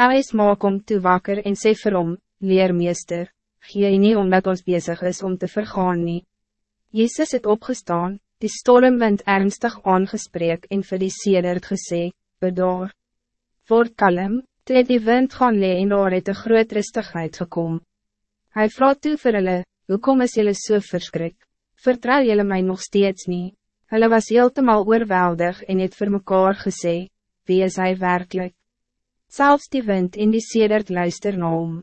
Ellis maak om toe wakker en sê vir hom, Leermeester, gee nie omdat ons bezig is om te vergaan nie. Jezus het opgestaan, die stormwind ernstig aangespreek en vir die sedert gesê, bedaar. Word kalm, toe het die wind gaan lee en daar het een groot rustigheid gekom. Hij vraagt toe vir hulle, hoekom is julle so verskrik? Vertrouw julle mij nog steeds niet? Hulle was heeltemal oorweldig en het vir mekaar gesê, wie is hij werkelijk? Zelfs die wind in die sedert luister na hom.